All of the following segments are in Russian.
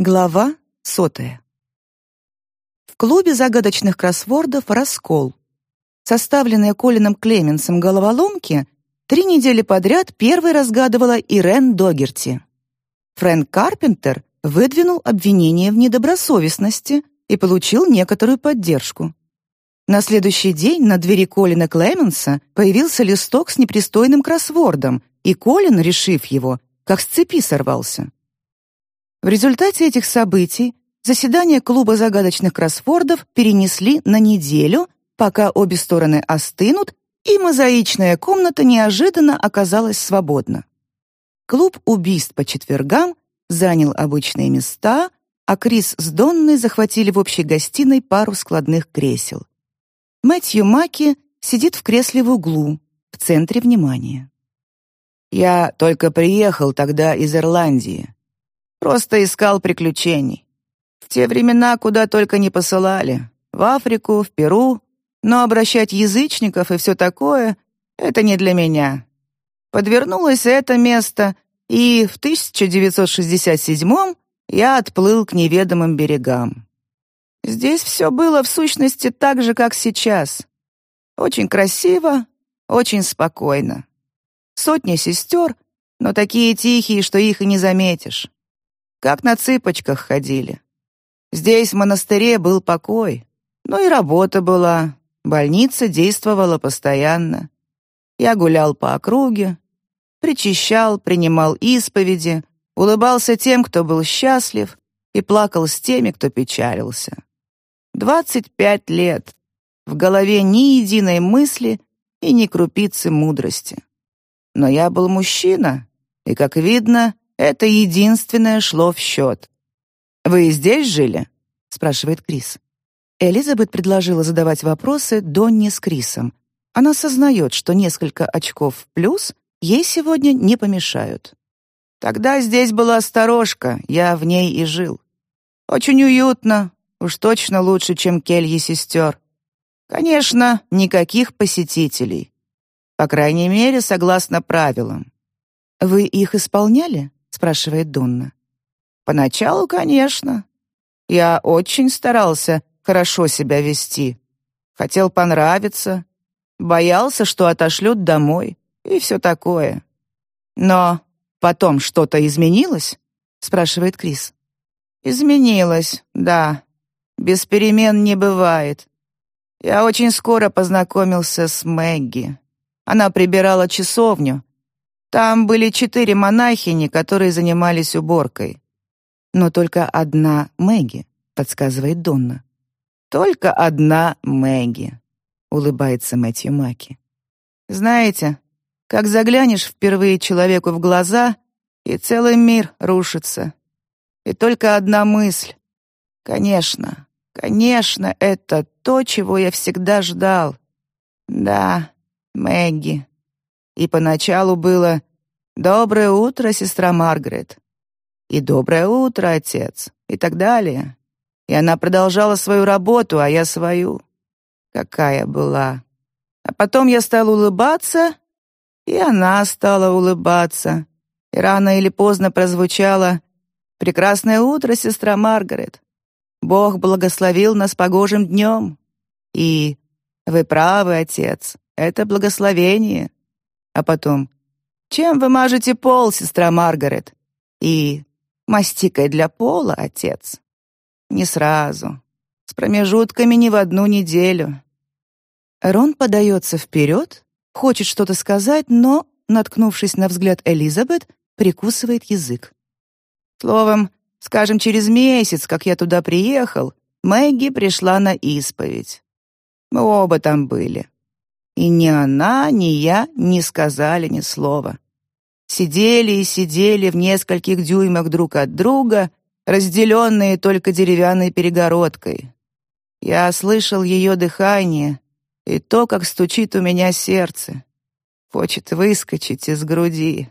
Глава сотая. В клубе загадочных кроссвордов раскол. Составленные Колином Клеменсом головоломки три недели подряд первой разгадывала Ирен Догерти. Фрэнк Карпентер выдвинул обвинение в недобросовестности и получил некоторую поддержку. На следующий день на двери Колина Клеменса появился листок с непристойным кроссвордом, и Колин, решив его, как с цепи сорвался. В результате этих событий заседание клуба загадочных кроссвордов перенесли на неделю, пока обе стороны остынут, и мозаичная комната неожиданно оказалась свободна. Клуб убийств по четвергам занял обычные места, а Крис с Донной захватили в общей гостиной пару складных кресел. Мэтью Маки сидит в кресле в углу, в центре внимания. «Я только приехал тогда из Ирландии», Просто искал приключений. В те времена куда только не посылали. В Африку, в Перу. Но обращать язычников и все такое — это не для меня. Подвернулось это место, и в 1967-м я отплыл к неведомым берегам. Здесь все было в сущности так же, как сейчас. Очень красиво, очень спокойно. Сотни сестер, но такие тихие, что их и не заметишь как на цыпочках ходили. Здесь, в монастыре, был покой, но и работа была, больница действовала постоянно. Я гулял по округе, причащал, принимал исповеди, улыбался тем, кто был счастлив, и плакал с теми, кто печалился. Двадцать пять лет, в голове ни единой мысли и ни крупицы мудрости. Но я был мужчина, и, как видно, это единственное шло в счет. «Вы здесь жили?» — спрашивает Крис. Элизабет предложила задавать вопросы Донни с Крисом. Она сознает, что несколько очков плюс ей сегодня не помешают. «Тогда здесь была сторожка, я в ней и жил. Очень уютно, уж точно лучше, чем кельи сестер. Конечно, никаких посетителей. По крайней мере, согласно правилам. Вы их исполняли? Спрашивает Донна. Поначалу, конечно. Я очень старался хорошо себя вести. Хотел понравиться, боялся, что отошлют домой и все такое. Но потом что-то изменилось? спрашивает Крис. Изменилось, да. Без перемен не бывает. Я очень скоро познакомился с Мэгги. Она прибирала часовню, там были четыре монахини, которые занимались уборкой. Но только одна Мэгги, подсказывает Донна. Только одна Мэгги, улыбается Мэтью Маки. Знаете, как заглянешь впервые человеку в глаза, и целый мир рушится. И только одна мысль. Конечно, конечно, это то, чего я всегда ждал. Да, Мэгги. И поначалу было «Доброе утро, сестра Маргарет», и «Доброе утро, отец», и так далее. И она продолжала свою работу, а я свою. Какая была. А потом я стал улыбаться, и она стала улыбаться. И рано или поздно прозвучало «Прекрасное утро, сестра Маргарет». Бог благословил нас погожим днем. И «Вы правы, отец, это благословение». А потом «Чем вы мажете пол, сестра Маргарет?» И «Мастикой для пола, отец». Не сразу. С промежутками не в одну неделю. Рон подается вперед, хочет что-то сказать, но, наткнувшись на взгляд Элизабет, прикусывает язык. Словом, скажем, через месяц, как я туда приехал, Мэгги пришла на исповедь. Мы оба там были. И ни она, ни я не сказали ни слова. Сидели и сидели в нескольких дюймах друг от друга, разделенные только деревянной перегородкой. Я слышал ее дыхание и то, как стучит у меня сердце. Хочет выскочить из груди.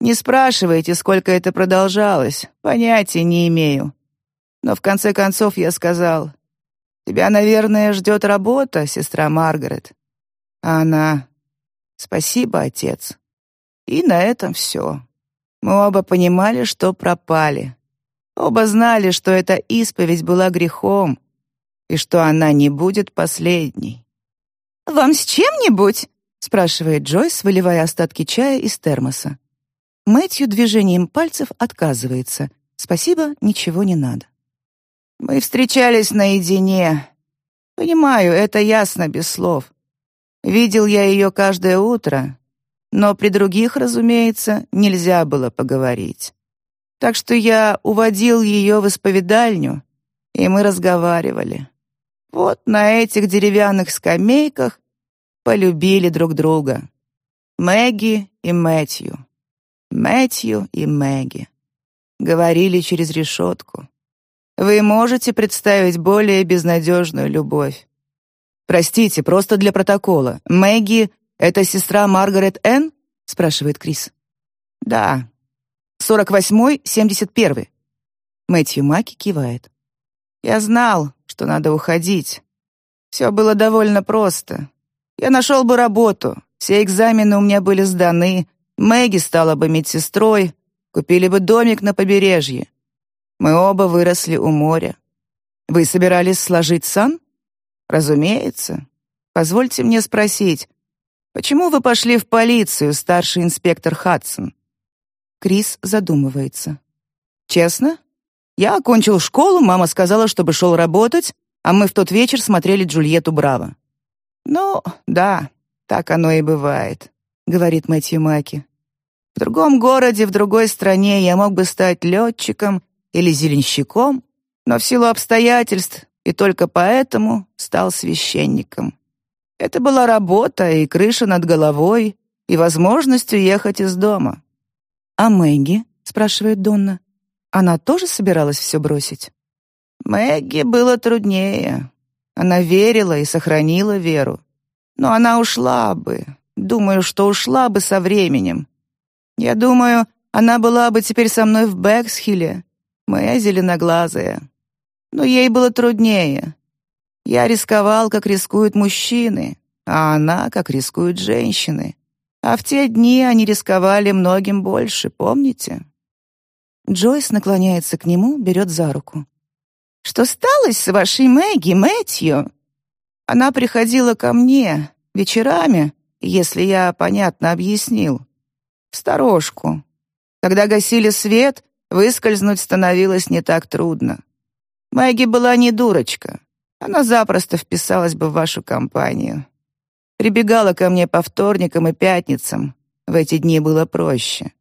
Не спрашивайте, сколько это продолжалось, понятия не имею. Но в конце концов я сказал, «Тебя, наверное, ждет работа, сестра Маргарет. А она «Спасибо, отец». И на этом все. Мы оба понимали, что пропали. Оба знали, что эта исповедь была грехом и что она не будет последней. «Вам с чем-нибудь?» — спрашивает Джойс, выливая остатки чая из термоса. Мэтью движением пальцев отказывается. «Спасибо, ничего не надо». «Мы встречались наедине. Понимаю, это ясно без слов. Видел я ее каждое утро, но при других, разумеется, нельзя было поговорить. Так что я уводил ее в исповедальню, и мы разговаривали. Вот на этих деревянных скамейках полюбили друг друга. Мэгги и Мэтью. Мэтью и Мэгги. Говорили через решетку. Вы можете представить более безнадежную любовь. Простите, просто для протокола. Мэгги — это сестра Маргарет Энн? спрашивает Крис. Да. Сорок восьмой, семьдесят первый. Мэтью Маки кивает. Я знал, что надо уходить. Все было довольно просто. Я нашел бы работу, все экзамены у меня были сданы, Мэгги стала бы медсестрой, купили бы домик на побережье. Мы оба выросли у моря. Вы собирались сложить сан? Разумеется. Позвольте мне спросить, почему вы пошли в полицию, старший инспектор Хадсон? Крис задумывается. Честно? Я окончил школу, мама сказала, чтобы шел работать, а мы в тот вечер смотрели Джульетту Браво. Ну, да, так оно и бывает, говорит Мэтью Маки. В другом городе, в другой стране я мог бы стать летчиком или зеленщиком, но в силу обстоятельств и только поэтому стал священником. Это была работа и крыша над головой, и возможность уехать из дома. «А Мэгги?» — спрашивает Донна. «Она тоже собиралась все бросить?» Мэгги было труднее. Она верила и сохранила веру. Но она ушла бы. Думаю, что ушла бы со временем. Я думаю, она была бы теперь со мной в Бэксхилле, моя зеленоглазая. Но ей было труднее. Я рисковал, как рискуют мужчины, а она, как рискуют женщины. А в те дни они рисковали многим больше, помните? Джойс наклоняется к нему, берет за руку. «Что сталось с вашей Мэгги, Мэтью?» Она приходила ко мне вечерами, если я понятно объяснил. В сторожку. Когда гасили свет, выскользнуть становилось не так трудно. Мэгги была не дурочка. Она запросто вписалась бы в вашу компанию. Прибегала ко мне по вторникам и пятницам. В эти дни было проще.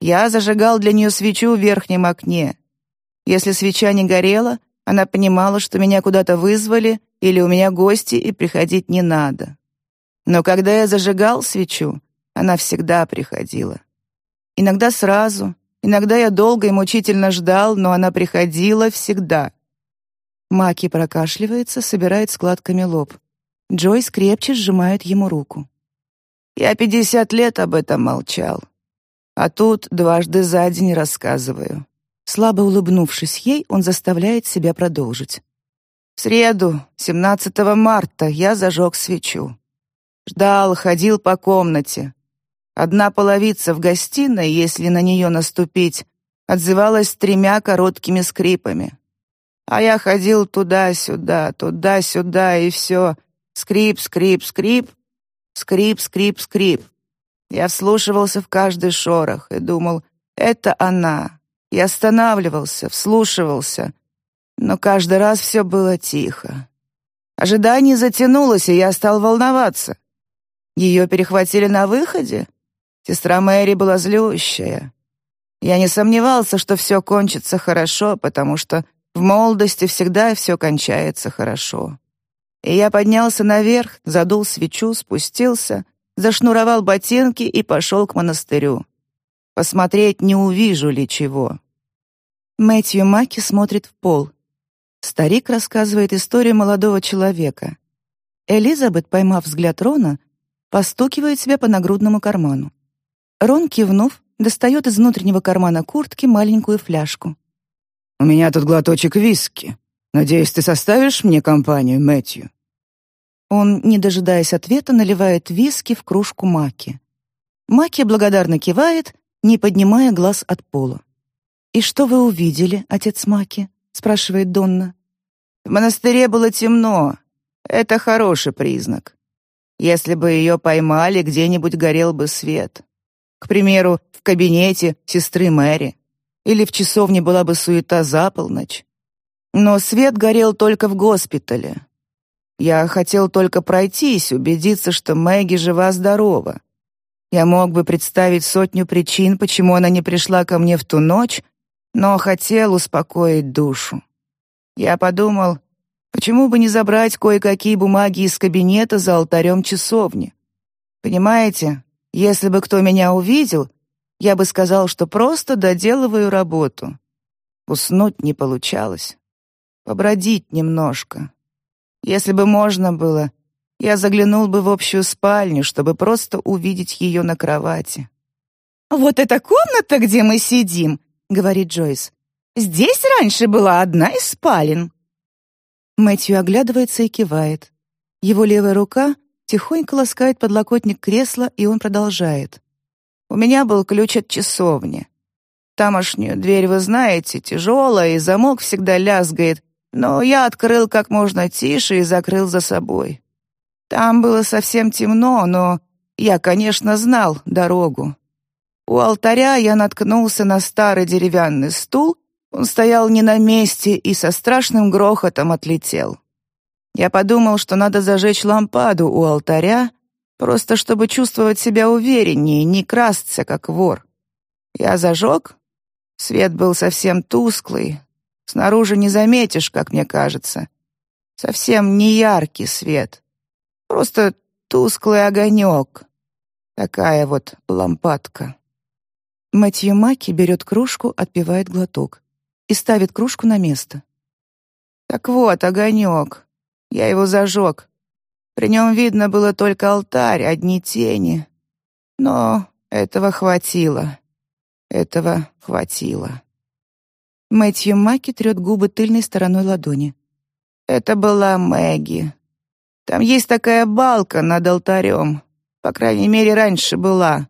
Я зажигал для нее свечу в верхнем окне. Если свеча не горела, она понимала, что меня куда-то вызвали или у меня гости, и приходить не надо. Но когда я зажигал свечу, она всегда приходила. Иногда сразу, иногда я долго и мучительно ждал, но она приходила всегда. Маки прокашливается, собирает складками лоб. Джойс крепче сжимает ему руку. «Я пятьдесят лет об этом молчал. А тут дважды за день рассказываю». Слабо улыбнувшись ей, он заставляет себя продолжить. «В среду, 17 марта, я зажег свечу. Ждал, ходил по комнате. Одна половица в гостиной, если на нее наступить, отзывалась тремя короткими скрипами. А я ходил туда-сюда, туда-сюда, и все. Скрип, скрип, скрип, скрип, скрип, скрип. Я вслушивался в каждый шорох и думал, это она. Я останавливался, вслушивался, но каждый раз все было тихо. Ожидание затянулось, и я стал волноваться. Ее перехватили на выходе? Сестра Мэри была злющая. Я не сомневался, что все кончится хорошо, потому что в молодости всегда все кончается хорошо. И я поднялся наверх, задул свечу, спустился, зашнуровал ботинки и пошел к монастырю. Посмотреть, не увижу ли чего. Мэтью Маки смотрит в пол. Старик рассказывает историю молодого человека. Элизабет, поймав взгляд Рона, постукивает себя по нагрудному карману. Рон, кивнув, достает из внутреннего кармана куртки маленькую фляжку. «У меня тут глоточек виски. Надеюсь, ты составишь мне компанию, Мэтью?» Он, не дожидаясь ответа, наливает виски в кружку Маки. Маки благодарно кивает, не поднимая глаз от пола. «И что вы увидели, отец Маки?» — спрашивает Донна. «В монастыре было темно. Это хороший признак. Если бы ее поймали, где-нибудь горел бы свет. К примеру, в кабинете сестры Мэри. Или в часовне была бы суета за полночь. Но свет горел только в госпитале. Я хотел только пройтись, убедиться, что Мэгги жива-здорова. Я мог бы представить сотню причин, почему она не пришла ко мне в ту ночь, но хотел успокоить душу. Я подумал, почему бы не забрать кое-какие бумаги из кабинета за алтарем часовни. Понимаете, если бы кто меня увидел, я бы сказал, что просто доделываю работу. Уснуть не получалось. Побродить немножко. Если бы можно было, я заглянул бы в общую спальню, чтобы просто увидеть ее на кровати. «Вот эта комната, где мы сидим», — говорит Джойс. «Здесь раньше была одна из спален». Мэтью оглядывается и кивает. Его левая рука тихонько ласкает подлокотник кресла, и он продолжает. «У меня был ключ от часовни. Тамошнюю дверь вы знаете, тяжелая, и замок всегда лязгает, но я открыл как можно тише и закрыл за собой. Там было совсем темно, но я, конечно, знал дорогу. У алтаря я наткнулся на старый деревянный стул, он стоял не на месте и со страшным грохотом отлетел. Я подумал, что надо зажечь лампаду у алтаря, просто чтобы чувствовать себя увереннее, не красться, как вор. Я зажег. Свет был совсем тусклый. Снаружи не заметишь, как мне кажется. Совсем не яркий свет. Просто тусклый огонек. Такая вот лампадка. Матью Маки берет кружку, отпивает глоток и ставит кружку на место. Так вот, огонек. Я его зажег. При нем видно было только алтарь, одни тени. Но этого хватило. Этого хватило. Мэтью Маки трет губы тыльной стороной ладони. Это была Мэгги. Там есть такая балка над алтарем. По крайней мере, раньше была,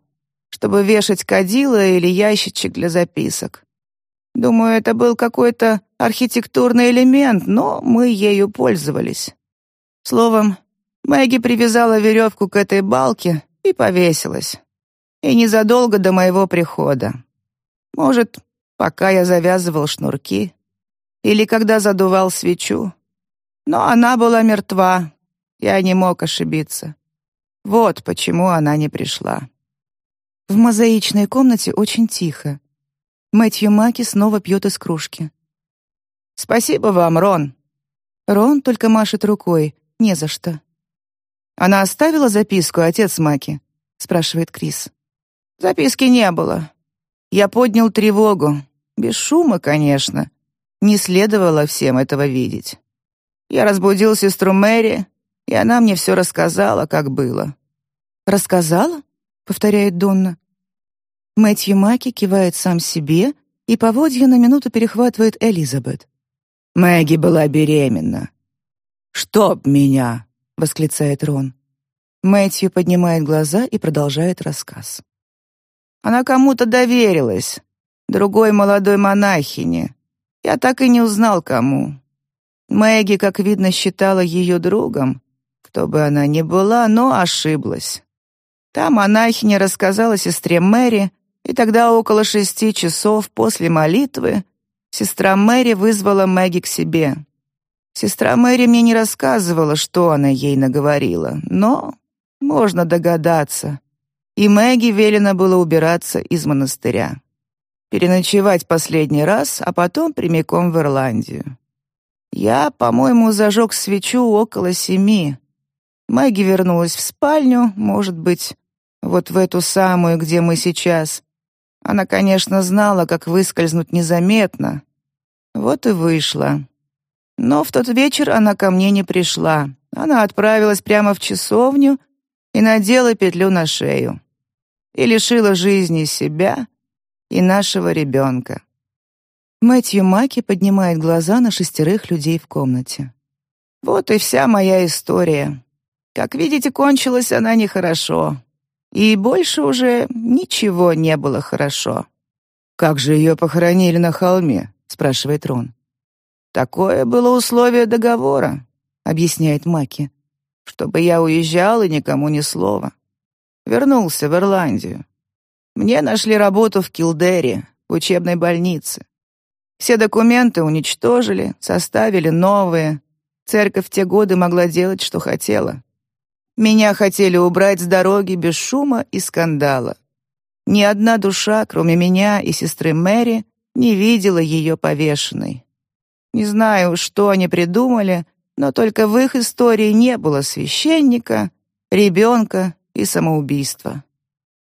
чтобы вешать кадила или ящичек для записок. Думаю, это был какой-то архитектурный элемент, но мы ею пользовались. Словом, Мэгги привязала веревку к этой балке и повесилась. И незадолго до моего прихода. Может, пока я завязывал шнурки или когда задувал свечу. Но она была мертва, я не мог ошибиться. Вот почему она не пришла. В мозаичной комнате очень тихо. Мэтью Маки снова пьет из кружки. «Спасибо вам, Рон». Рон только машет рукой. Не за что. «Она оставила записку, отец Маки?» — спрашивает Крис. «Записки не было. Я поднял тревогу. Без шума, конечно. Не следовало всем этого видеть. Я разбудил сестру Мэри, и она мне все рассказала, как было». «Рассказала?» — повторяет Донна. Мэтью Маки кивает сам себе, и поводья на минуту перехватывает Элизабет. «Мэгги была беременна». «Чтоб меня!» — восклицает Рон. Мэтью поднимает глаза и продолжает рассказ. «Она кому-то доверилась, другой молодой монахине. Я так и не узнал, кому. Мэгги, как видно, считала ее другом, кто бы она ни была, но ошиблась. Та монахиня рассказала сестре Мэри, и тогда около шести часов после молитвы сестра Мэри вызвала Мэгги к себе. Сестра Мэри мне не рассказывала, что она ей наговорила, но можно догадаться. И Мэгги велено было убираться из монастыря. Переночевать последний раз, а потом прямиком в Ирландию. Я, по-моему, зажег свечу около семи, Мэгги вернулась в спальню, может быть, вот в эту самую, где мы сейчас. Она, конечно, знала, как выскользнуть незаметно. Вот и вышла. Но в тот вечер она ко мне не пришла. Она отправилась прямо в часовню и надела петлю на шею. И лишила жизни себя и нашего ребенка. Мэтью Маки поднимает глаза на шестерых людей в комнате. Вот и вся моя история. Как видите, кончилась она нехорошо. И больше уже ничего не было хорошо. «Как же ее похоронили на холме?» — спрашивает Рон. «Такое было условие договора», — объясняет Маки, «чтобы я уезжал и никому ни слова. Вернулся в Ирландию. Мне нашли работу в Килдере, в учебной больнице. Все документы уничтожили, составили новые. Церковь в те годы могла делать, что хотела. Меня хотели убрать с дороги без шума и скандала. Ни одна душа, кроме меня и сестры Мэри, не видела ее повешенной. Не знаю, что они придумали, но только в их истории не было священника, ребенка и самоубийства.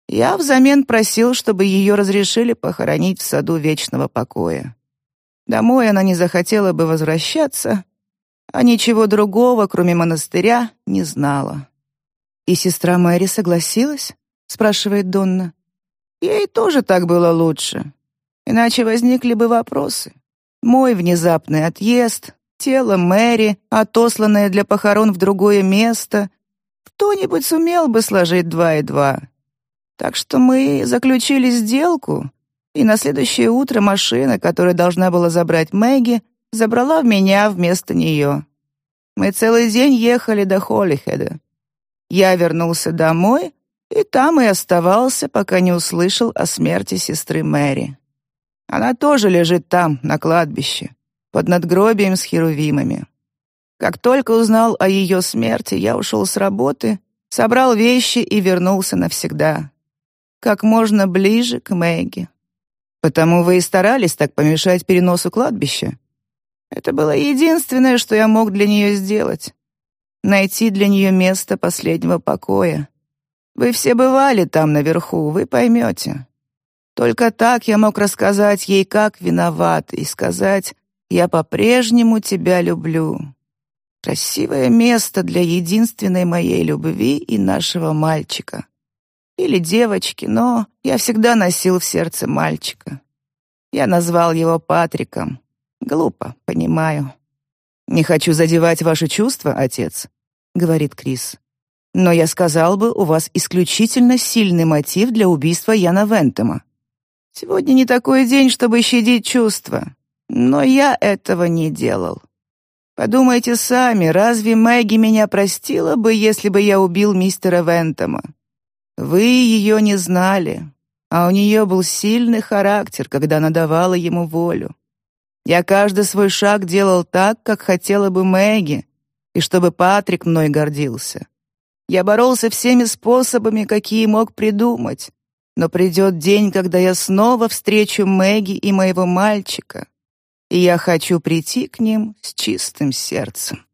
Я взамен просил, чтобы ее разрешили похоронить в саду вечного покоя. Домой она не захотела бы возвращаться, а ничего другого, кроме монастыря, не знала. «И сестра Мэри согласилась?» — спрашивает Донна. «Ей тоже так было лучше. Иначе возникли бы вопросы. Мой внезапный отъезд, тело Мэри, отосланное для похорон в другое место. Кто-нибудь сумел бы сложить два и два. Так что мы заключили сделку, и на следующее утро машина, которая должна была забрать Мэгги, забрала меня вместо нее. Мы целый день ехали до Холлихеда. Я вернулся домой, и там и оставался, пока не услышал о смерти сестры Мэри. Она тоже лежит там, на кладбище, под надгробием с херувимами. Как только узнал о ее смерти, я ушел с работы, собрал вещи и вернулся навсегда. Как можно ближе к Мэгги. Потому вы и старались так помешать переносу кладбища. Это было единственное, что я мог для нее сделать. Найти для нее место последнего покоя. Вы все бывали там наверху, вы поймете. Только так я мог рассказать ей, как виноват, и сказать «Я по-прежнему тебя люблю». Красивое место для единственной моей любви и нашего мальчика. Или девочки, но я всегда носил в сердце мальчика. Я назвал его Патриком. Глупо, понимаю. «Не хочу задевать ваши чувства, отец», — говорит Крис. «Но я сказал бы, у вас исключительно сильный мотив для убийства Яна Вентема. Сегодня не такой день, чтобы щадить чувства. Но я этого не делал. Подумайте сами, разве Мэгги меня простила бы, если бы я убил мистера Вентома? Вы ее не знали, а у нее был сильный характер, когда она давала ему волю. Я каждый свой шаг делал так, как хотела бы Мэгги, и чтобы Патрик мной гордился. Я боролся всеми способами, какие мог придумать, но придет день, когда я снова встречу Мэгги и моего мальчика, и я хочу прийти к ним с чистым сердцем.